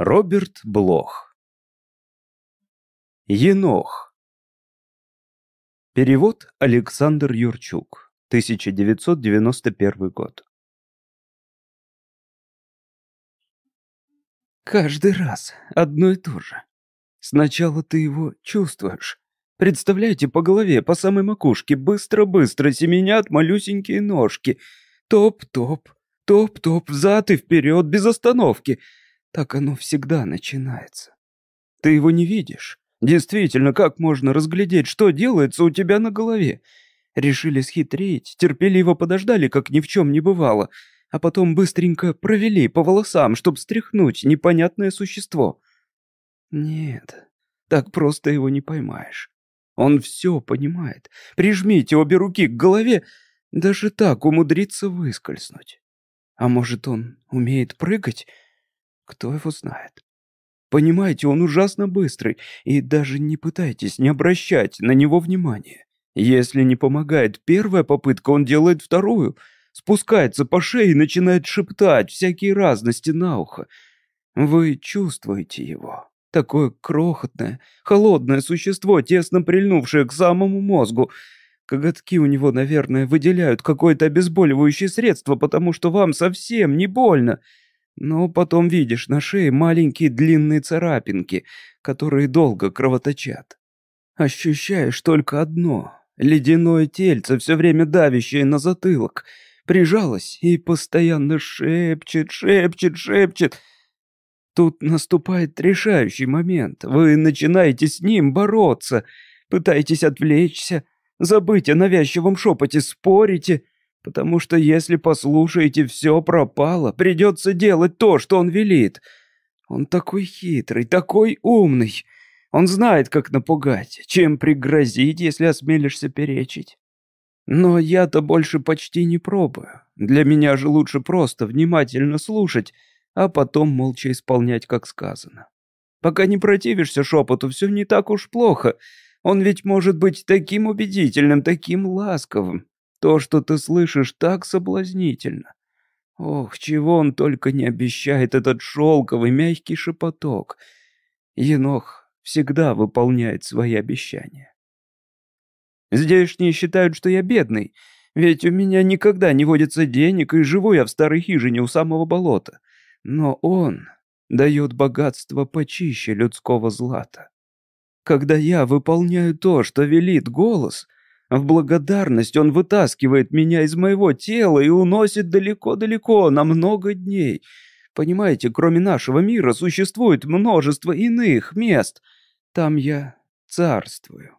Роберт Блох Енох Перевод Александр Юрчук 1991 год Каждый раз одно и то же. Сначала ты его чувствуешь. Представляете, по голове, по самой макушке, быстро-быстро семенят малюсенькие ножки. Топ-топ, топ-топ, взад и вперед, без остановки — так оно всегда начинается. Ты его не видишь. Действительно, как можно разглядеть, что делается у тебя на голове? Решили схитрить, терпеливо подождали, как ни в чем не бывало, а потом быстренько провели по волосам, чтобы стряхнуть непонятное существо. Нет, так просто его не поймаешь. Он все понимает. Прижмите обе руки к голове, даже так умудрится выскользнуть. А может, он умеет прыгать? Кто его знает? Понимаете, он ужасно быстрый, и даже не пытайтесь не обращать на него внимания. Если не помогает первая попытка, он делает вторую, спускается по шее и начинает шептать всякие разности на ухо. Вы чувствуете его. Такое крохотное, холодное существо, тесно прильнувшее к самому мозгу. Коготки у него, наверное, выделяют какое-то обезболивающее средство, потому что вам совсем не больно. Но потом видишь на шее маленькие длинные царапинки, которые долго кровоточат. Ощущаешь только одно — ледяное тельце, все время давящее на затылок. Прижалось и постоянно шепчет, шепчет, шепчет. Тут наступает решающий момент. Вы начинаете с ним бороться, пытаетесь отвлечься, забыть о навязчивом шепоте, спорите — Потому что если послушаете, все пропало. Придется делать то, что он велит. Он такой хитрый, такой умный. Он знает, как напугать, чем пригрозить, если осмелишься перечить. Но я-то больше почти не пробую. Для меня же лучше просто внимательно слушать, а потом молча исполнять, как сказано. Пока не противишься шепоту, все не так уж плохо. Он ведь может быть таким убедительным, таким ласковым. То, что ты слышишь, так соблазнительно. Ох, чего он только не обещает, этот шелковый мягкий шепоток. Енох всегда выполняет свои обещания. Здешние считают, что я бедный, ведь у меня никогда не водится денег, и живу я в старой хижине у самого болота. Но он дает богатство почище людского злата. Когда я выполняю то, что велит голос — в благодарность он вытаскивает меня из моего тела и уносит далеко-далеко, на много дней. Понимаете, кроме нашего мира существует множество иных мест. Там я царствую.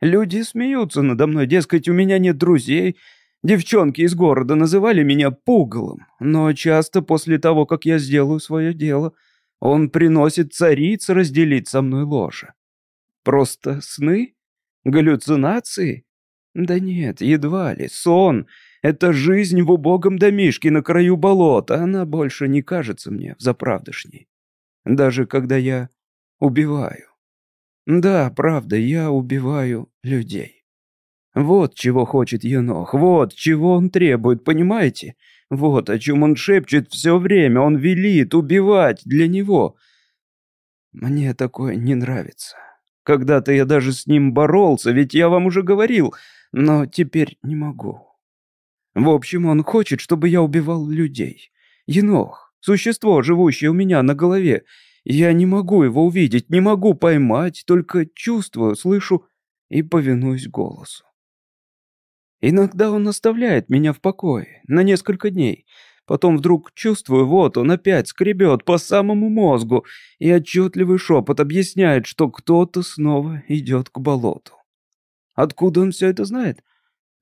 Люди смеются надо мной, дескать, у меня нет друзей. Девчонки из города называли меня пугалом, но часто после того, как я сделаю свое дело, он приносит цариц разделить со мной ложе. Просто сны? Галлюцинации? Да нет, едва ли. Сон. Это жизнь в убогом домишке на краю болота. Она больше не кажется мне заправдышней. Даже когда я убиваю. Да, правда, я убиваю людей. Вот чего хочет Енох, вот чего он требует, понимаете? Вот о чем он шепчет все время, он велит убивать для него. Мне такое не нравится. Когда-то я даже с ним боролся, ведь я вам уже говорил, но теперь не могу. В общем, он хочет, чтобы я убивал людей. Енох, существо, живущее у меня на голове. Я не могу его увидеть, не могу поймать, только чувствую, слышу и повинуюсь голосу. Иногда он оставляет меня в покое на несколько дней, Потом вдруг чувствую, вот он опять скребет по самому мозгу, и отчетливый шепот объясняет, что кто-то снова идет к болоту. Откуда он все это знает?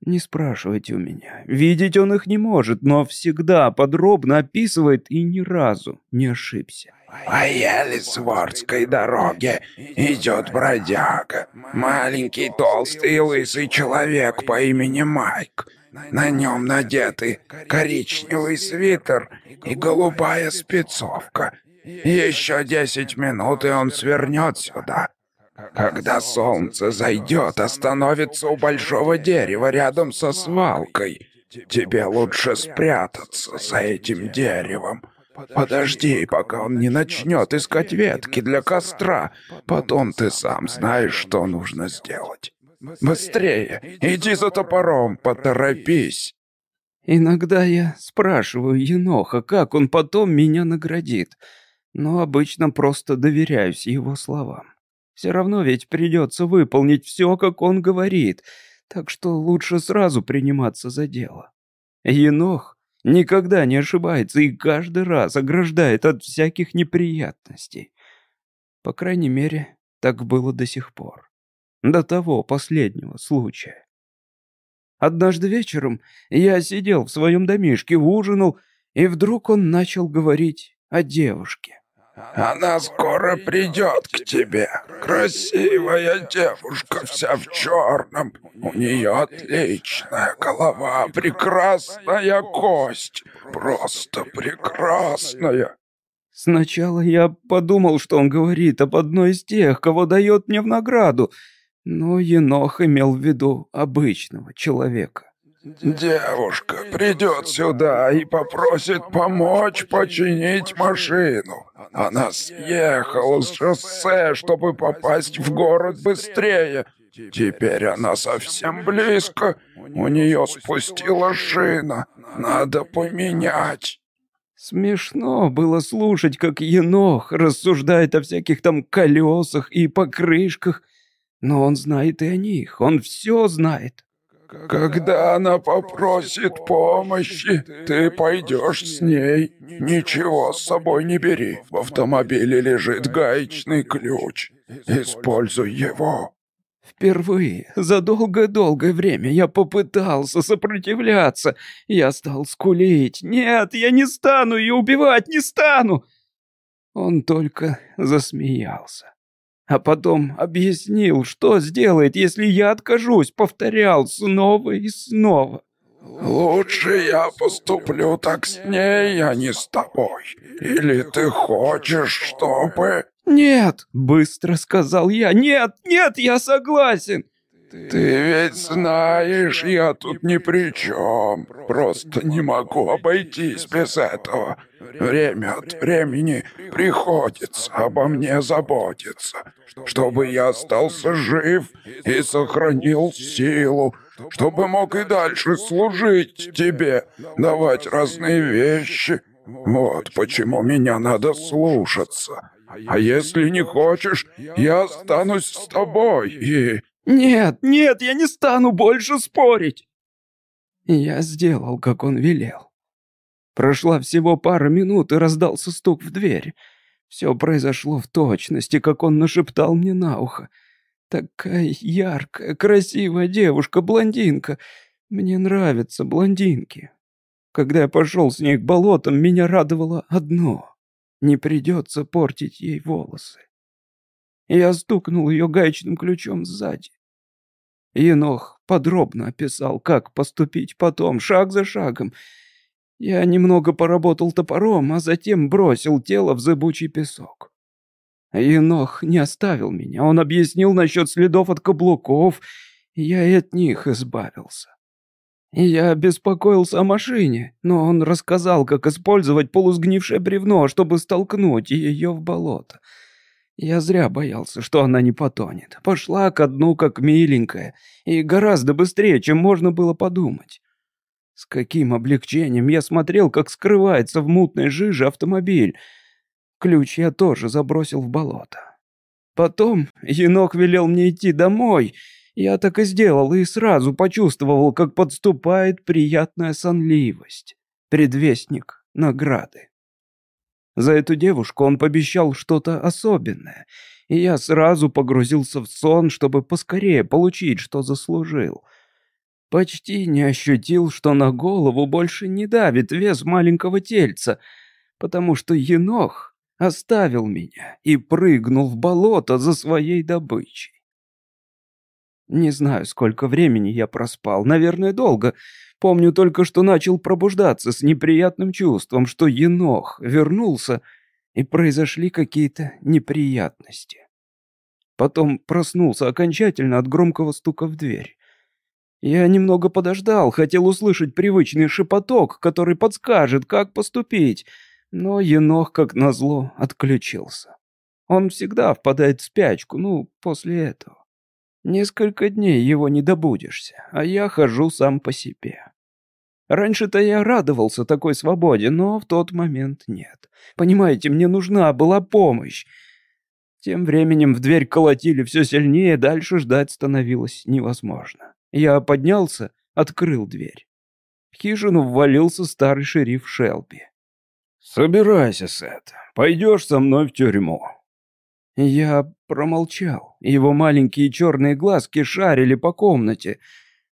Не спрашивайте у меня. Видеть он их не может, но всегда подробно описывает и ни разу не ошибся. По Елисвордской дороге идет бродяга, маленький толстый лысый человек по имени Майк. На нем надеты коричневый свитер и голубая спецовка. Еще десять минут, и он свернет сюда. Когда солнце зайдет, остановится у большого дерева рядом со свалкой. Тебе лучше спрятаться за этим деревом. Подожди, пока он не начнет искать ветки для костра. Потом ты сам знаешь, что нужно сделать. Быстрее, иди за топором, поторопись. Иногда я спрашиваю Еноха, как он потом меня наградит, но обычно просто доверяюсь его словам. Все равно ведь придется выполнить все, как он говорит, так что лучше сразу приниматься за дело. Енох никогда не ошибается и каждый раз ограждает от всяких неприятностей. По крайней мере, так было до сих пор. До того последнего случая. Однажды вечером я сидел в своем домишке, ужинал, и вдруг он начал говорить о девушке. «Она скоро придет к тебе. Красивая девушка, вся в черном. У нее отличная голова, прекрасная кость. Просто прекрасная». Сначала я подумал, что он говорит об одной из тех, кого дает мне в награду, но Енох имел в виду обычного человека. «Девушка придет сюда и попросит помочь починить машину. Она съехала с шоссе, чтобы попасть в город быстрее. Теперь она совсем близко. У нее спустила шина. Надо поменять». Смешно было слушать, как Енох рассуждает о всяких там колесах и покрышках, но он знает и о них, он все знает. Когда она попросит помощи, ты пойдешь с ней. Ничего с собой не бери. В автомобиле лежит гаечный ключ. Используй его. Впервые за долгое-долгое время я попытался сопротивляться. Я стал скулить. Нет, я не стану ее убивать, не стану. Он только засмеялся а потом объяснил, что сделает, если я откажусь, повторял снова и снова. «Лучше я поступлю так с ней, а не с тобой. Или ты хочешь, чтобы...» «Нет!» — быстро сказал я. «Нет, нет, я согласен!» «Ты ведь знаешь, я тут ни при чем. Просто не могу обойтись без этого. Время от времени приходится обо мне заботиться, чтобы я остался жив и сохранил силу, чтобы мог и дальше служить тебе, давать разные вещи. Вот почему меня надо слушаться. А если не хочешь, я останусь с тобой и...» «Нет, нет, я не стану больше спорить!» Я сделал, как он велел. Прошла всего пара минут, и раздался стук в дверь. Все произошло в точности, как он нашептал мне на ухо. Такая яркая, красивая девушка, блондинка. Мне нравятся блондинки. Когда я пошел с ней к болотам, меня радовало одно. Не придется портить ей волосы. Я стукнул ее гаечным ключом сзади. Енох подробно описал, как поступить потом, шаг за шагом, я немного поработал топором, а затем бросил тело в зыбучий песок. Енох не оставил меня, он объяснил насчет следов от каблуков, и я и от них избавился. Я беспокоился о машине, но он рассказал, как использовать полусгнившее бревно, чтобы столкнуть ее в болото. Я зря боялся, что она не потонет. Пошла ко дну как миленькая, и гораздо быстрее, чем можно было подумать. С каким облегчением я смотрел, как скрывается в мутной жиже автомобиль. Ключ я тоже забросил в болото. Потом енох велел мне идти домой. Я так и сделал и сразу почувствовал, как подступает приятная сонливость. Предвестник награды. За эту девушку он пообещал что-то особенное, и я сразу погрузился в сон, чтобы поскорее получить, что заслужил — Почти не ощутил, что на голову больше не давит вес маленького тельца, потому что енох оставил меня и прыгнул в болото за своей добычей. Не знаю, сколько времени я проспал, наверное, долго. Помню только, что начал пробуждаться с неприятным чувством, что енох вернулся, и произошли какие-то неприятности. Потом проснулся окончательно от громкого стука в дверь. Я немного подождал, хотел услышать привычный шепоток, который подскажет, как поступить. Но енох, как назло, отключился. Он всегда впадает в спячку, ну, после этого. Несколько дней его не добудешься, а я хожу сам по себе. Раньше-то я радовался такой свободе, но в тот момент нет. Понимаете, мне нужна была помощь. Тем временем в дверь колотили все сильнее, дальше ждать становилось невозможно. Я поднялся, открыл дверь. В хижину ввалился старый шериф Шелби. «Собирайся, Сет, пойдешь со мной в тюрьму». Я промолчал. Его маленькие черные глазки шарили по комнате.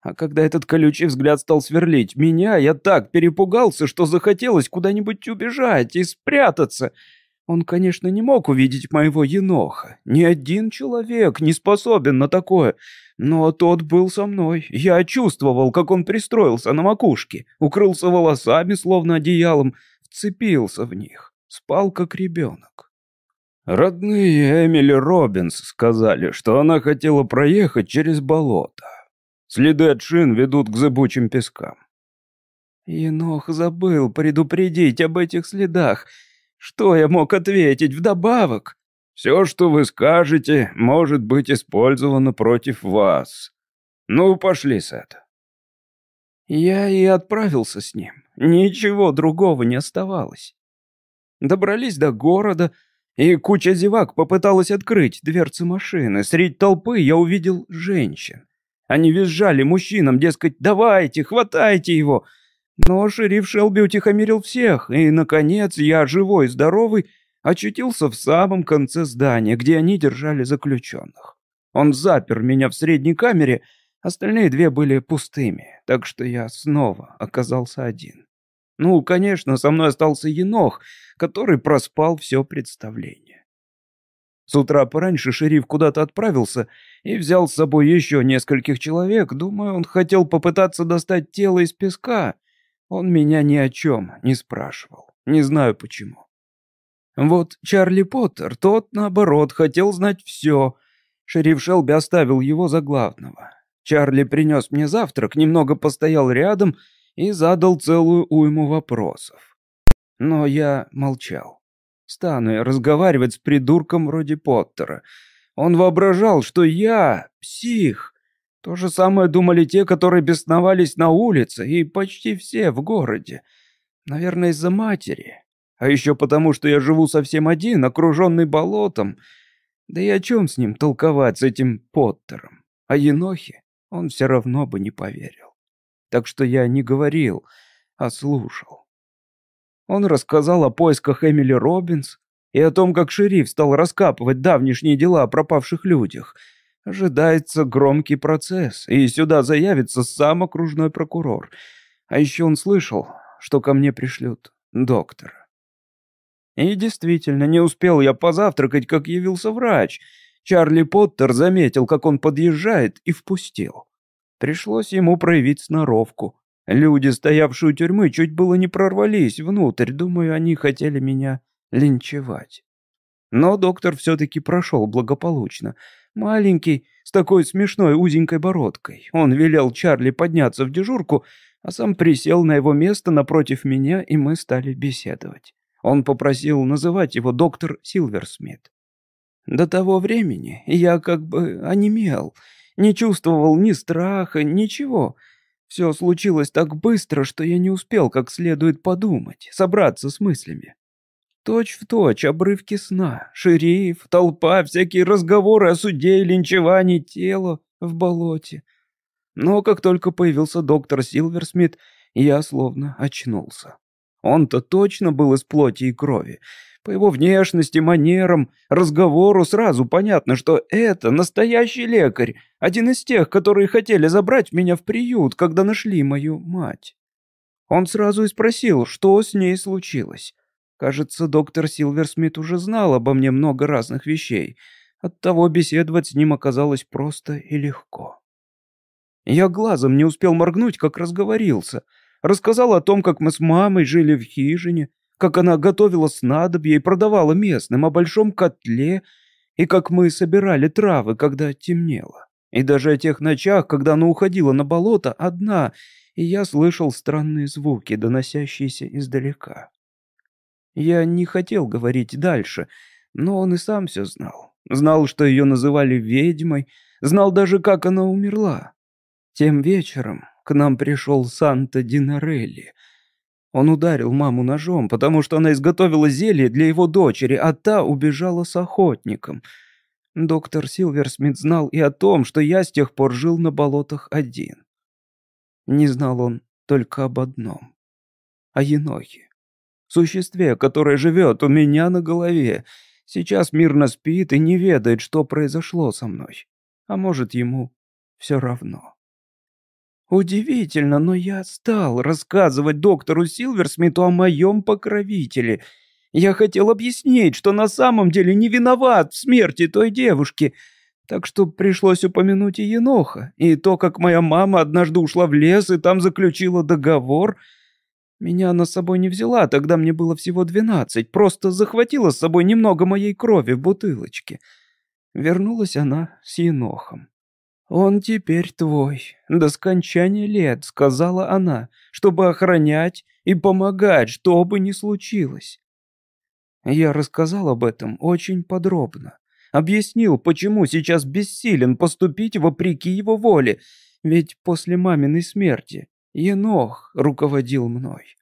А когда этот колючий взгляд стал сверлить меня, я так перепугался, что захотелось куда-нибудь убежать и спрятаться. Он, конечно, не мог увидеть моего еноха. Ни один человек не способен на такое. Но тот был со мной. Я чувствовал, как он пристроился на макушке, укрылся волосами, словно одеялом, вцепился в них. Спал, как ребенок. Родные Эмили Робинс сказали, что она хотела проехать через болото. Следы от шин ведут к зыбучим пескам. Енох забыл предупредить об этих следах. Что я мог ответить вдобавок? Все, что вы скажете, может быть использовано против вас. Ну, пошли, Сет. Я и отправился с ним. Ничего другого не оставалось. Добрались до города, и куча зевак попыталась открыть дверцы машины. Среди толпы я увидел женщин. Они визжали мужчинам, дескать, давайте, хватайте его. Но шериф Шелби утихомирил всех, и, наконец, я, живой здоровый, очутился в самом конце здания, где они держали заключенных. Он запер меня в средней камере, остальные две были пустыми, так что я снова оказался один. Ну, конечно, со мной остался енох, который проспал все представление. С утра пораньше шериф куда-то отправился и взял с собой еще нескольких человек. Думаю, он хотел попытаться достать тело из песка. Он меня ни о чем не спрашивал. Не знаю почему. Вот Чарли Поттер, тот, наоборот, хотел знать все. Шериф Шелби оставил его за главного. Чарли принес мне завтрак, немного постоял рядом и задал целую уйму вопросов. Но я молчал. Стану я разговаривать с придурком вроде Поттера. Он воображал, что я псих. То же самое думали те, которые бесновались на улице, и почти все в городе. Наверное, из-за матери. А еще потому, что я живу совсем один, окруженный болотом. Да и о чем с ним толковать, с этим Поттером? О Енохе он все равно бы не поверил так что я не говорил, а слушал. Он рассказал о поисках Эмили Робинс и о том, как шериф стал раскапывать давнишние дела о пропавших людях. Ожидается громкий процесс, и сюда заявится сам окружной прокурор. А еще он слышал, что ко мне пришлют доктора. И действительно, не успел я позавтракать, как явился врач. Чарли Поттер заметил, как он подъезжает, и впустил. Пришлось ему проявить сноровку. Люди, стоявшие у тюрьмы, чуть было не прорвались внутрь. Думаю, они хотели меня линчевать. Но доктор все-таки прошел благополучно. Маленький, с такой смешной узенькой бородкой. Он велел Чарли подняться в дежурку, а сам присел на его место напротив меня, и мы стали беседовать. Он попросил называть его доктор Силверсмит. До того времени я как бы онемел — не чувствовал ни страха, ничего. Все случилось так быстро, что я не успел как следует подумать, собраться с мыслями. Точь в точь обрывки сна, шериф, толпа, всякие разговоры о суде и линчевании тела в болоте. Но как только появился доктор Силверсмит, я словно очнулся. Он-то точно был из плоти и крови, по его внешности, манерам, разговору сразу понятно, что это настоящий лекарь, один из тех, которые хотели забрать меня в приют, когда нашли мою мать. Он сразу и спросил, что с ней случилось. Кажется, доктор Силверсмит уже знал обо мне много разных вещей. Оттого беседовать с ним оказалось просто и легко. Я глазом не успел моргнуть, как разговорился. Рассказал о том, как мы с мамой жили в хижине, как она готовила снадобье и продавала местным, о большом котле, и как мы собирали травы, когда темнело. И даже о тех ночах, когда она уходила на болото одна, и я слышал странные звуки, доносящиеся издалека. Я не хотел говорить дальше, но он и сам все знал. Знал, что ее называли ведьмой, знал даже, как она умерла. Тем вечером к нам пришел Санта Динарелли. Он ударил маму ножом, потому что она изготовила зелье для его дочери, а та убежала с охотником. Доктор Силверсмит знал и о том, что я с тех пор жил на болотах один. Не знал он только об одном — о Енохе. Существе, которое живет у меня на голове, сейчас мирно спит и не ведает, что произошло со мной. А может, ему все равно. Удивительно, но я стал рассказывать доктору Силверсмиту о моем покровителе. Я хотел объяснить, что на самом деле не виноват в смерти той девушки, так что пришлось упомянуть и Еноха, и то, как моя мама однажды ушла в лес и там заключила договор. Меня она с собой не взяла, тогда мне было всего двенадцать, просто захватила с собой немного моей крови в бутылочке. Вернулась она с Енохом. «Он теперь твой, до скончания лет», — сказала она, «чтобы охранять и помогать, что бы ни случилось». Я рассказал об этом очень подробно. Объяснил, почему сейчас бессилен поступить вопреки его воле, ведь после маминой смерти Енох руководил мной.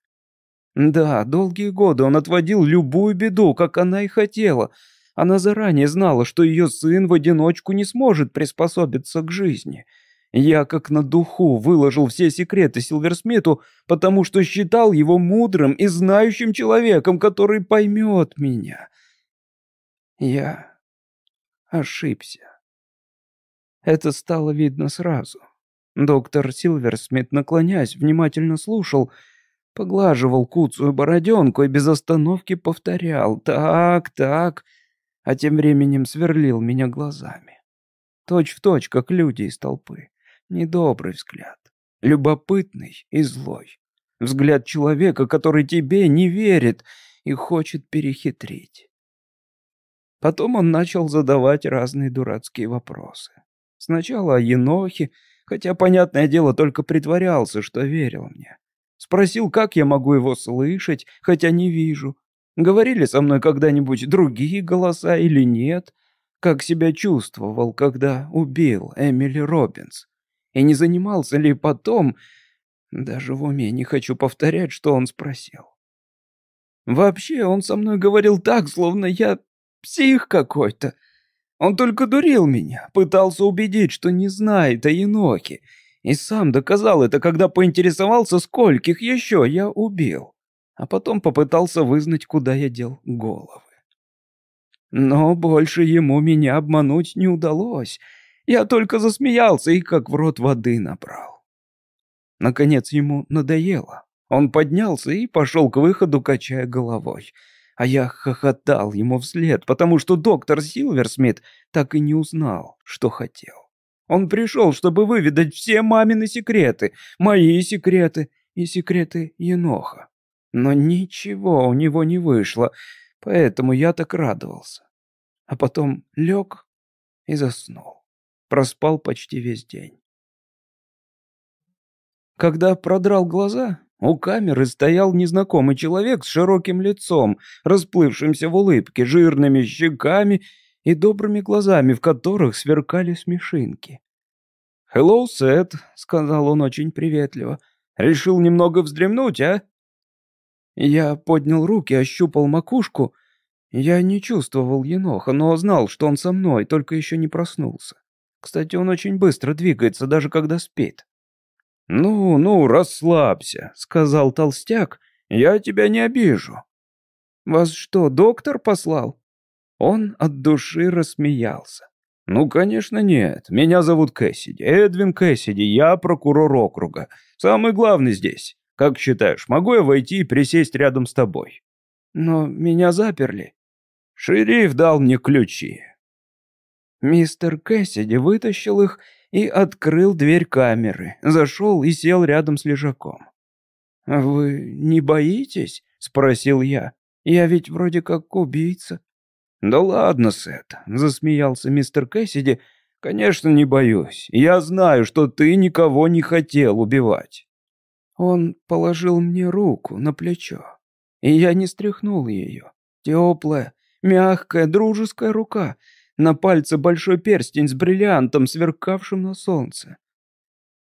Да, долгие годы он отводил любую беду, как она и хотела — она заранее знала, что ее сын в одиночку не сможет приспособиться к жизни. Я как на духу выложил все секреты Силверсмиту, потому что считал его мудрым и знающим человеком, который поймет меня. Я ошибся. Это стало видно сразу. Доктор Силверсмит, наклоняясь, внимательно слушал, поглаживал куцую бороденку и без остановки повторял «Так, так» а тем временем сверлил меня глазами. Точь в точь, как люди из толпы. Недобрый взгляд. Любопытный и злой. Взгляд человека, который тебе не верит и хочет перехитрить. Потом он начал задавать разные дурацкие вопросы. Сначала о Енохе, хотя, понятное дело, только притворялся, что верил мне. Спросил, как я могу его слышать, хотя не вижу. Говорили со мной когда-нибудь другие голоса или нет? Как себя чувствовал, когда убил Эмили Робинс? И не занимался ли потом... Даже в уме не хочу повторять, что он спросил. Вообще, он со мной говорил так, словно я псих какой-то. Он только дурил меня, пытался убедить, что не знает о Еноке. И сам доказал это, когда поинтересовался, скольких еще я убил а потом попытался вызнать, куда я дел головы. Но больше ему меня обмануть не удалось. Я только засмеялся и как в рот воды набрал. Наконец ему надоело. Он поднялся и пошел к выходу, качая головой. А я хохотал ему вслед, потому что доктор Силверсмит так и не узнал, что хотел. Он пришел, чтобы выведать все мамины секреты, мои секреты и секреты Еноха. Но ничего у него не вышло, поэтому я так радовался. А потом лег и заснул. Проспал почти весь день. Когда продрал глаза, у камеры стоял незнакомый человек с широким лицом, расплывшимся в улыбке, жирными щеками и добрыми глазами, в которых сверкали смешинки. «Hello, Сет», — сказал он очень приветливо. «Решил немного вздремнуть, а?» Я поднял руки, ощупал макушку. Я не чувствовал еноха, но знал, что он со мной, только еще не проснулся. Кстати, он очень быстро двигается, даже когда спит. «Ну, ну, расслабься», — сказал толстяк. «Я тебя не обижу». «Вас что, доктор послал?» Он от души рассмеялся. «Ну, конечно, нет. Меня зовут Кэссиди. Эдвин Кэссиди. Я прокурор округа. Самый главный здесь. Как считаешь, могу я войти и присесть рядом с тобой? Но меня заперли. Шериф дал мне ключи. Мистер Кэссиди вытащил их и открыл дверь камеры, зашел и сел рядом с лежаком. «Вы не боитесь?» — спросил я. «Я ведь вроде как убийца». «Да ладно, Сет», — засмеялся мистер Кэссиди. «Конечно, не боюсь. Я знаю, что ты никого не хотел убивать». Он положил мне руку на плечо. И я не стряхнул ее. Теплая, мягкая, дружеская рука. На пальце большой перстень с бриллиантом, сверкавшим на солнце.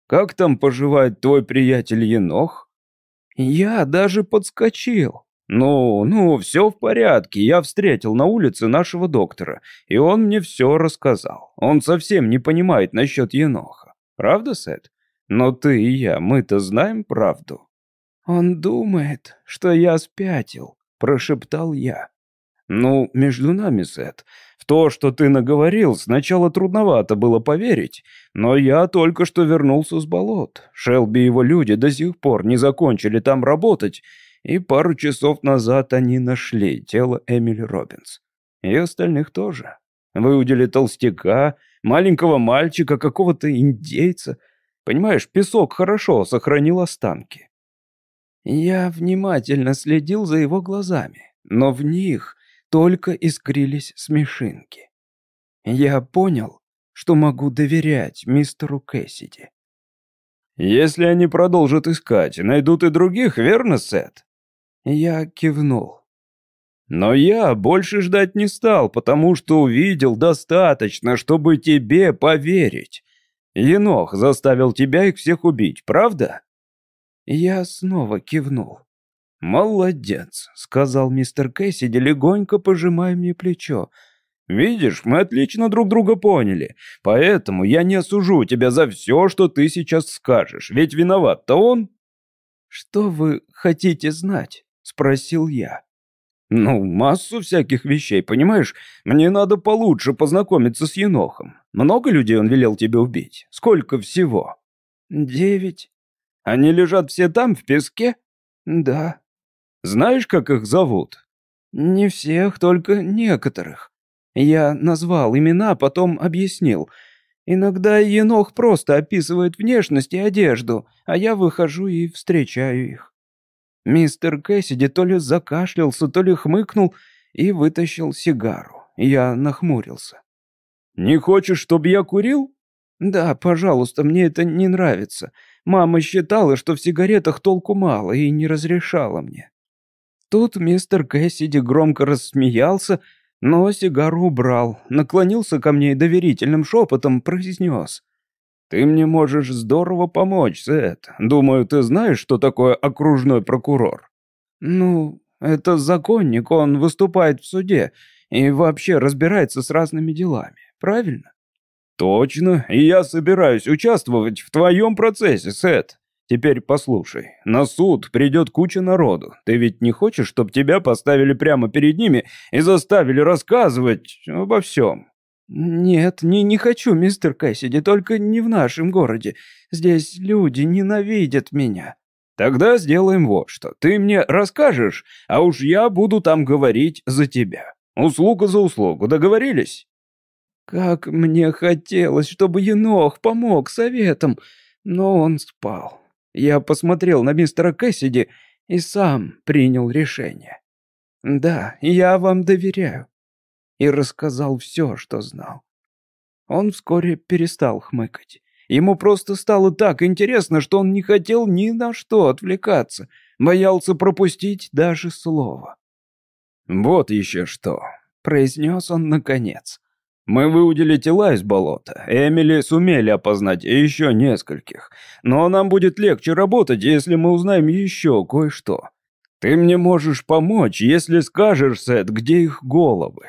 «Как там поживает твой приятель Енох?» Я даже подскочил. «Ну, ну, все в порядке. Я встретил на улице нашего доктора, и он мне все рассказал. Он совсем не понимает насчет Еноха. Правда, Сет? Но ты и я, мы-то знаем правду». «Он думает, что я спятил», — прошептал я. «Ну, между нами, Сет, в то, что ты наговорил, сначала трудновато было поверить, но я только что вернулся с болот. Шелби и его люди до сих пор не закончили там работать, и пару часов назад они нашли тело Эмили Робинс. И остальных тоже. Выудили толстяка, маленького мальчика, какого-то индейца. Понимаешь, песок хорошо сохранил останки. Я внимательно следил за его глазами, но в них только искрились смешинки. Я понял, что могу доверять мистеру Кэссиди. «Если они продолжат искать, найдут и других, верно, Сет?» Я кивнул. Но я больше ждать не стал, потому что увидел достаточно, чтобы тебе поверить. Енох заставил тебя их всех убить, правда? Я снова кивнул. «Молодец», — сказал мистер Кэссиди, легонько пожимая мне плечо. «Видишь, мы отлично друг друга поняли, поэтому я не осужу тебя за все, что ты сейчас скажешь, ведь виноват-то он». «Что вы хотите знать?» Спросил я. «Ну, массу всяких вещей, понимаешь? Мне надо получше познакомиться с Енохом. Много людей он велел тебе убить? Сколько всего?» «Девять». «Они лежат все там, в песке?» «Да». «Знаешь, как их зовут?» «Не всех, только некоторых. Я назвал имена, потом объяснил. Иногда Енох просто описывает внешность и одежду, а я выхожу и встречаю их. Мистер Кэссиди то ли закашлялся, то ли хмыкнул и вытащил сигару. Я нахмурился. «Не хочешь, чтобы я курил?» «Да, пожалуйста, мне это не нравится. Мама считала, что в сигаретах толку мало и не разрешала мне». Тут мистер Кэссиди громко рассмеялся, но сигару убрал, наклонился ко мне и доверительным шепотом произнес. Ты мне можешь здорово помочь, Сет. Думаю, ты знаешь, что такое окружной прокурор. Ну, это законник, он выступает в суде и вообще разбирается с разными делами, правильно? Точно, и я собираюсь участвовать в твоем процессе, Сет. Теперь послушай, на суд придет куча народу. Ты ведь не хочешь, чтобы тебя поставили прямо перед ними и заставили рассказывать обо всем? «Нет, не, не хочу, мистер Кэссиди, только не в нашем городе. Здесь люди ненавидят меня». «Тогда сделаем вот что. Ты мне расскажешь, а уж я буду там говорить за тебя. Услуга за услугу, договорились?» Как мне хотелось, чтобы Енох помог советом, но он спал. Я посмотрел на мистера Кэссиди и сам принял решение. «Да, я вам доверяю и рассказал все, что знал. Он вскоре перестал хмыкать. Ему просто стало так интересно, что он не хотел ни на что отвлекаться, боялся пропустить даже слово. «Вот еще что», — произнес он наконец. «Мы выудили тела из болота. Эмили сумели опознать еще нескольких. Но нам будет легче работать, если мы узнаем еще кое-что. Ты мне можешь помочь, если скажешь, Сет, где их головы.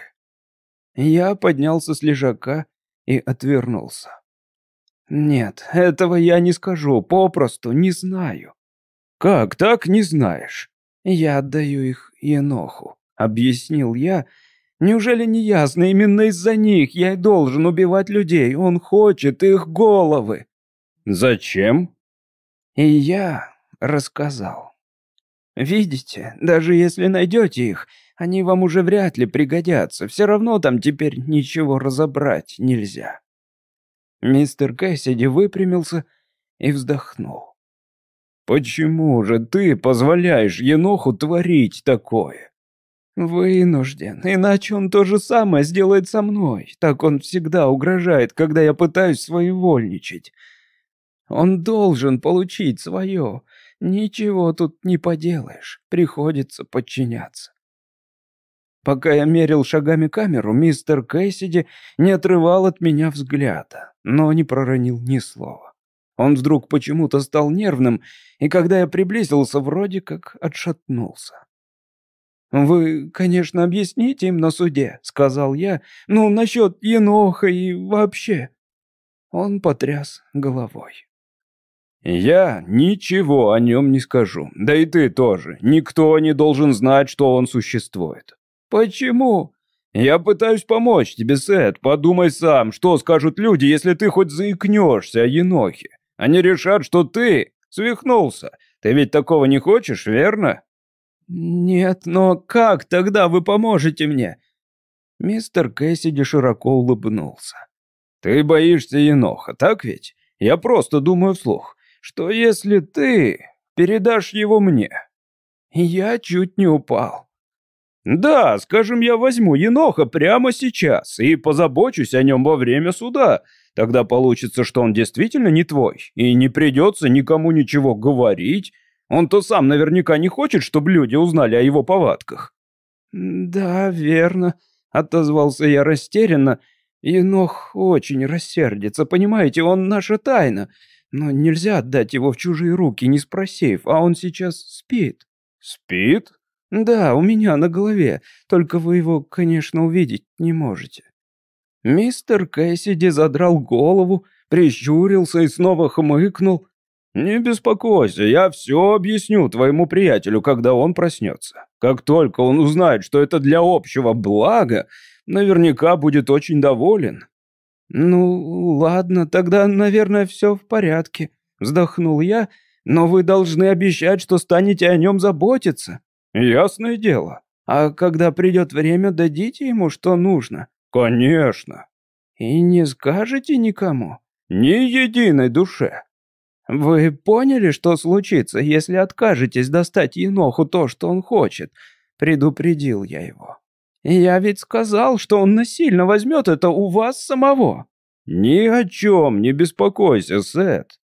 Я поднялся с лежака и отвернулся. «Нет, этого я не скажу, попросту не знаю». «Как так не знаешь?» «Я отдаю их Еноху», — объяснил я. «Неужели не ясно, именно из-за них я и должен убивать людей? Он хочет их головы». «Зачем?» И я рассказал. «Видите, даже если найдете их, они вам уже вряд ли пригодятся, все равно там теперь ничего разобрать нельзя». Мистер Кэссиди выпрямился и вздохнул. «Почему же ты позволяешь Еноху творить такое?» «Вынужден, иначе он то же самое сделает со мной. Так он всегда угрожает, когда я пытаюсь своевольничать. Он должен получить свое. Ничего тут не поделаешь, приходится подчиняться. Пока я мерил шагами камеру, мистер Кэссиди не отрывал от меня взгляда, но не проронил ни слова. Он вдруг почему-то стал нервным, и когда я приблизился, вроде как отшатнулся. «Вы, конечно, объясните им на суде», — сказал я, «ну, насчет Еноха и вообще». Он потряс головой. «Я ничего о нем не скажу, да и ты тоже. Никто не должен знать, что он существует. «Почему?» «Я пытаюсь помочь тебе, Сет. Подумай сам, что скажут люди, если ты хоть заикнешься о Енохе. Они решат, что ты свихнулся. Ты ведь такого не хочешь, верно?» «Нет, но как тогда вы поможете мне?» Мистер Кэссиди широко улыбнулся. «Ты боишься Еноха, так ведь? Я просто думаю вслух, что если ты передашь его мне...» Я чуть не упал. Да, скажем, я возьму еноха прямо сейчас и позабочусь о нем во время суда. Тогда получится, что он действительно не твой, и не придется никому ничего говорить. Он-то сам наверняка не хочет, чтобы люди узнали о его повадках». «Да, верно», — отозвался я растерянно. «Енох очень рассердится, понимаете, он наша тайна. Но нельзя отдать его в чужие руки, не спросив, а он сейчас спит». «Спит?» «Да, у меня на голове, только вы его, конечно, увидеть не можете». Мистер Кэссиди задрал голову, прищурился и снова хмыкнул. «Не беспокойся, я все объясню твоему приятелю, когда он проснется. Как только он узнает, что это для общего блага, наверняка будет очень доволен». «Ну, ладно, тогда, наверное, все в порядке», — вздохнул я, «но вы должны обещать, что станете о нем заботиться». «Ясное дело. А когда придет время, дадите ему, что нужно?» «Конечно». «И не скажете никому?» «Ни единой душе». «Вы поняли, что случится, если откажетесь достать Еноху то, что он хочет?» Предупредил я его. «Я ведь сказал, что он насильно возьмет это у вас самого». «Ни о чем не беспокойся, Сет».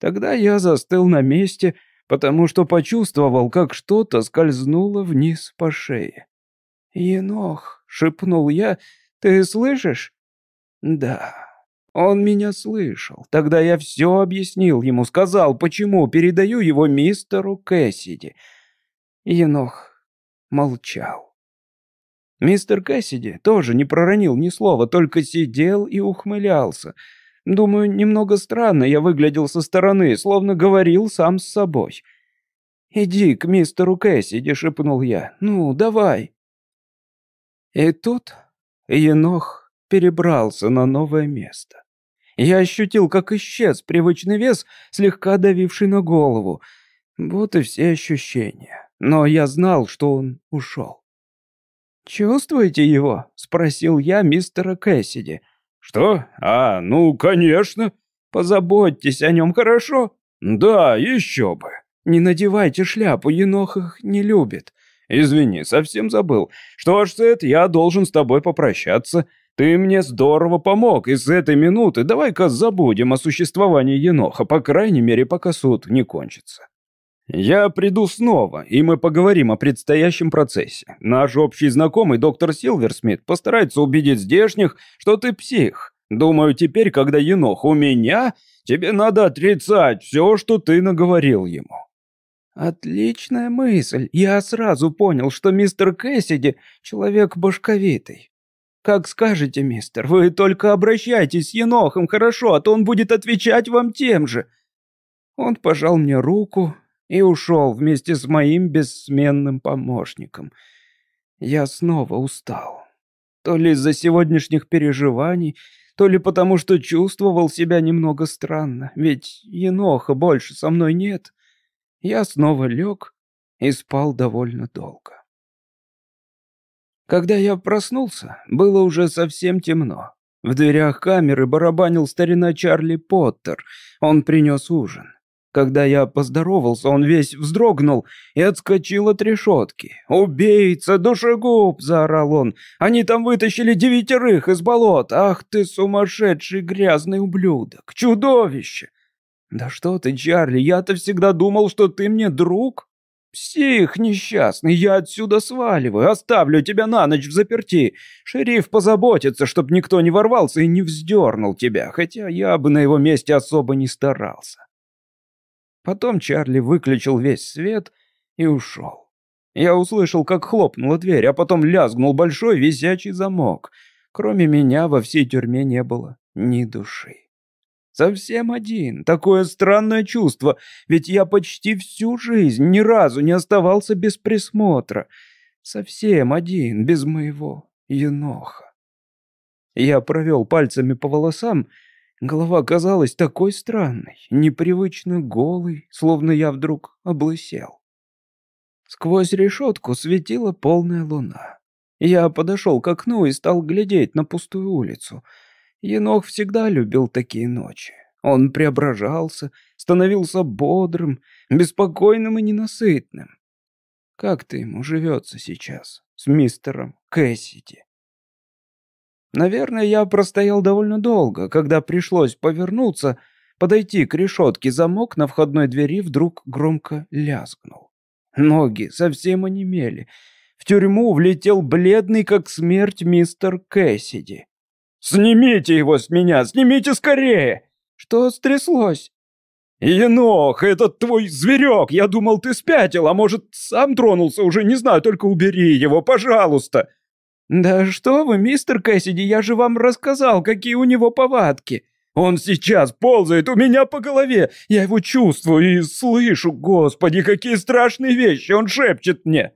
Тогда я застыл на месте, потому что почувствовал, как что-то скользнуло вниз по шее. «Енох», — шепнул я, — «ты слышишь?» «Да». Он меня слышал. Тогда я все объяснил ему, сказал, почему передаю его мистеру Кэссиди. Енох молчал. Мистер Кэссиди тоже не проронил ни слова, только сидел и ухмылялся — Думаю, немного странно я выглядел со стороны, словно говорил сам с собой. «Иди к мистеру Кэссиди», — шепнул я. «Ну, давай». И тут Енох перебрался на новое место. Я ощутил, как исчез привычный вес, слегка давивший на голову. Вот и все ощущения. Но я знал, что он ушел. «Чувствуете его?» — спросил я мистера Кэссиди. «Что? А, ну, конечно. Позаботьтесь о нем, хорошо?» «Да, еще бы». «Не надевайте шляпу, енох их не любит». «Извини, совсем забыл. Что ж, Сет, я должен с тобой попрощаться. Ты мне здорово помог, и с этой минуты давай-ка забудем о существовании еноха, по крайней мере, пока суд не кончится». «Я приду снова, и мы поговорим о предстоящем процессе. Наш общий знакомый доктор Силверсмит постарается убедить здешних, что ты псих. Думаю, теперь, когда енох у меня, тебе надо отрицать все, что ты наговорил ему». «Отличная мысль. Я сразу понял, что мистер Кэссиди — человек башковитый. Как скажете, мистер, вы только обращайтесь с енохом, хорошо, а то он будет отвечать вам тем же». Он пожал мне руку, и ушел вместе с моим бессменным помощником. Я снова устал. То ли из-за сегодняшних переживаний, то ли потому, что чувствовал себя немного странно, ведь еноха больше со мной нет. Я снова лег и спал довольно долго. Когда я проснулся, было уже совсем темно. В дверях камеры барабанил старина Чарли Поттер. Он принес ужин. Когда я поздоровался, он весь вздрогнул и отскочил от решетки. «Убийца, душегуб!» — заорал он. «Они там вытащили девятерых из болот! Ах ты сумасшедший грязный ублюдок! Чудовище!» «Да что ты, Чарли, я-то всегда думал, что ты мне друг!» «Псих несчастный, я отсюда сваливаю, оставлю тебя на ночь в заперти. Шериф позаботится, чтоб никто не ворвался и не вздернул тебя, хотя я бы на его месте особо не старался». Потом Чарли выключил весь свет и ушел. Я услышал, как хлопнула дверь, а потом лязгнул большой висячий замок. Кроме меня во всей тюрьме не было ни души. Совсем один. Такое странное чувство, ведь я почти всю жизнь ни разу не оставался без присмотра. Совсем один, без моего еноха. Я провел пальцами по волосам. Голова казалась такой странной, непривычно голой, словно я вдруг облысел. Сквозь решетку светила полная луна. Я подошел к окну и стал глядеть на пустую улицу — Енох всегда любил такие ночи. Он преображался, становился бодрым, беспокойным и ненасытным. Как-то ему живется сейчас с мистером Кэссиди. Наверное, я простоял довольно долго, когда пришлось повернуться, подойти к решетке, замок на входной двери вдруг громко лязгнул. Ноги совсем онемели. В тюрьму влетел бледный, как смерть, мистер Кэссиди. «Снимите его с меня! Снимите скорее!» «Что стряслось?» «Енох, этот твой зверек! Я думал, ты спятил, а может, сам тронулся уже, не знаю, только убери его, пожалуйста!» «Да что вы, мистер Кэссиди, я же вам рассказал, какие у него повадки!» «Он сейчас ползает у меня по голове! Я его чувствую и слышу! Господи, какие страшные вещи он шепчет мне!»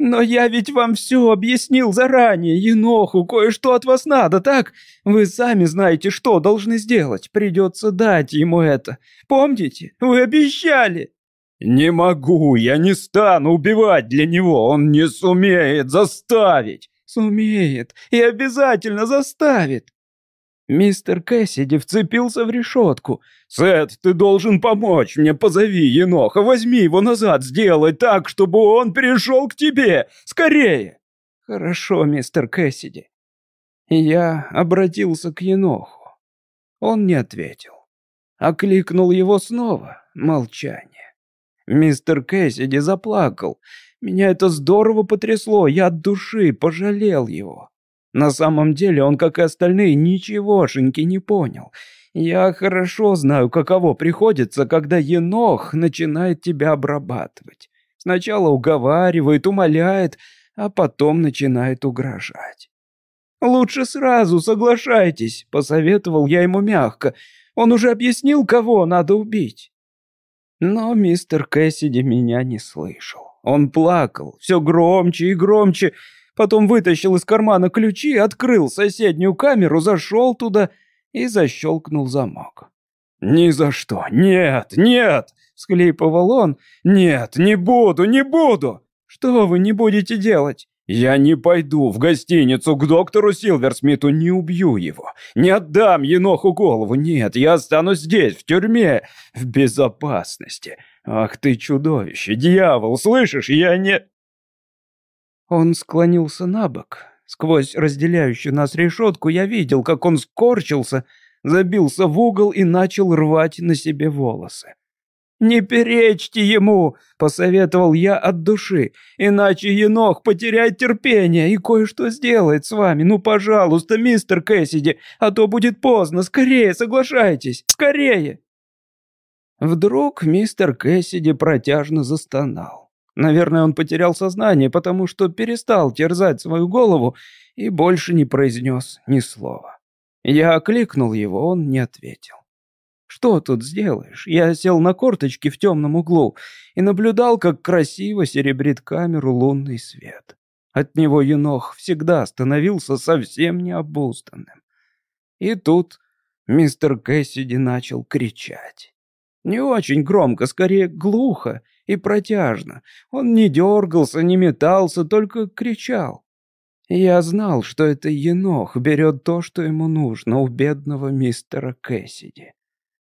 «Но я ведь вам все объяснил заранее, Еноху, кое-что от вас надо, так? Вы сами знаете, что должны сделать, придется дать ему это. Помните, вы обещали!» «Не могу, я не стану убивать для него, он не сумеет заставить!» «Сумеет и обязательно заставит!» Мистер Кэссиди вцепился в решетку. «Сет, ты должен помочь мне, позови Еноха, возьми его назад, сделай так, чтобы он перешел к тебе! Скорее!» «Хорошо, мистер Кэссиди». Я обратился к Еноху. Он не ответил. Окликнул его снова. Молчание. Мистер Кэссиди заплакал. Меня это здорово потрясло, я от души пожалел его. На самом деле он, как и остальные, ничегошеньки не понял. Я хорошо знаю, каково приходится, когда енох начинает тебя обрабатывать. Сначала уговаривает, умоляет, а потом начинает угрожать. «Лучше сразу соглашайтесь», — посоветовал я ему мягко. «Он уже объяснил, кого надо убить». Но мистер Кэссиди меня не слышал. Он плакал, все громче и громче, Потом вытащил из кармана ключи, открыл соседнюю камеру, зашел туда и защелкнул замок. «Ни за что! Нет! Нет!» — схлипывал он. «Нет, не буду, не буду!» «Что вы не будете делать?» «Я не пойду в гостиницу к доктору Силверсмиту, не убью его, не отдам еноху голову, нет, я останусь здесь, в тюрьме, в безопасности. Ах ты чудовище, дьявол, слышишь, я не...» Он склонился на бок. Сквозь разделяющую нас решетку я видел, как он скорчился, забился в угол и начал рвать на себе волосы. «Не перечьте ему!» — посоветовал я от души. «Иначе енох потеряет терпение и кое-что сделает с вами. Ну, пожалуйста, мистер Кэссиди, а то будет поздно. Скорее, соглашайтесь! Скорее!» Вдруг мистер Кэссиди протяжно застонал. Наверное, он потерял сознание, потому что перестал терзать свою голову и больше не произнес ни слова. Я окликнул его, он не ответил. Что тут сделаешь? Я сел на корточки в темном углу и наблюдал, как красиво серебрит камеру лунный свет. От него енох всегда становился совсем необузданным. И тут мистер Кэссиди начал кричать. Не очень громко, скорее глухо и протяжно. Он не дергался, не метался, только кричал. Я знал, что это енох берет то, что ему нужно у бедного мистера Кэссиди.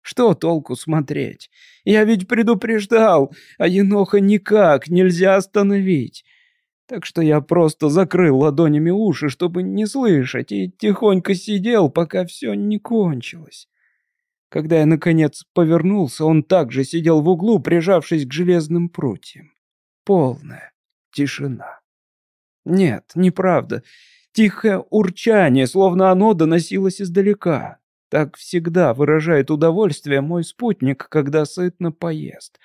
Что толку смотреть? Я ведь предупреждал, а еноха никак нельзя остановить. Так что я просто закрыл ладонями уши, чтобы не слышать, и тихонько сидел, пока все не кончилось. Когда я, наконец, повернулся, он также сидел в углу, прижавшись к железным прутьям. Полная тишина. Нет, неправда. Тихое урчание, словно оно доносилось издалека. Так всегда выражает удовольствие мой спутник, когда сытно поест.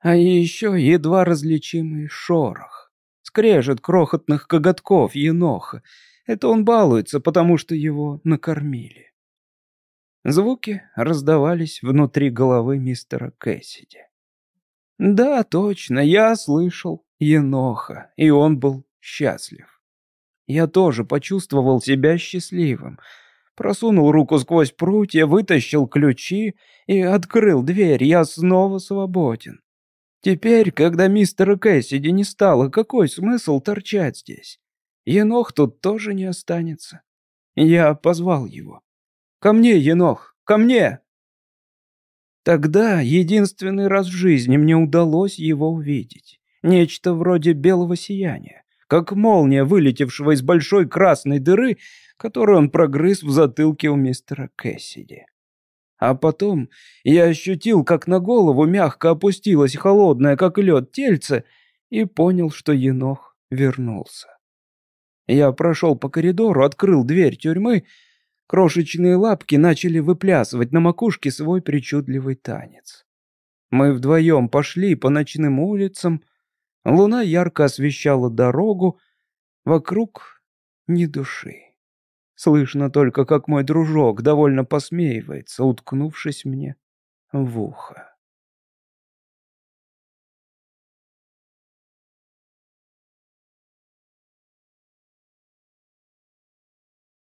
А еще едва различимый шорох. Скрежет крохотных коготков еноха. Это он балуется, потому что его накормили. Звуки раздавались внутри головы мистера Кэссиди. Да, точно, я слышал еноха, и он был счастлив. Я тоже почувствовал себя счастливым. Просунул руку сквозь прутья, вытащил ключи и открыл дверь. Я снова свободен. Теперь, когда мистера Кэссиди не стало, какой смысл торчать здесь? Енох тут тоже не останется. Я позвал его. «Ко мне, Енох, ко мне!» Тогда единственный раз в жизни мне удалось его увидеть. Нечто вроде белого сияния, как молния, вылетевшего из большой красной дыры, которую он прогрыз в затылке у мистера Кэссиди. А потом я ощутил, как на голову мягко опустилось холодное, как лед, тельце, и понял, что енох вернулся. Я прошел по коридору, открыл дверь тюрьмы. Крошечные лапки начали выплясывать на макушке свой причудливый танец. Мы вдвоем пошли по ночным улицам. Луна ярко освещала дорогу. Вокруг ни души. Слышно только, как мой дружок довольно посмеивается, уткнувшись мне в ухо.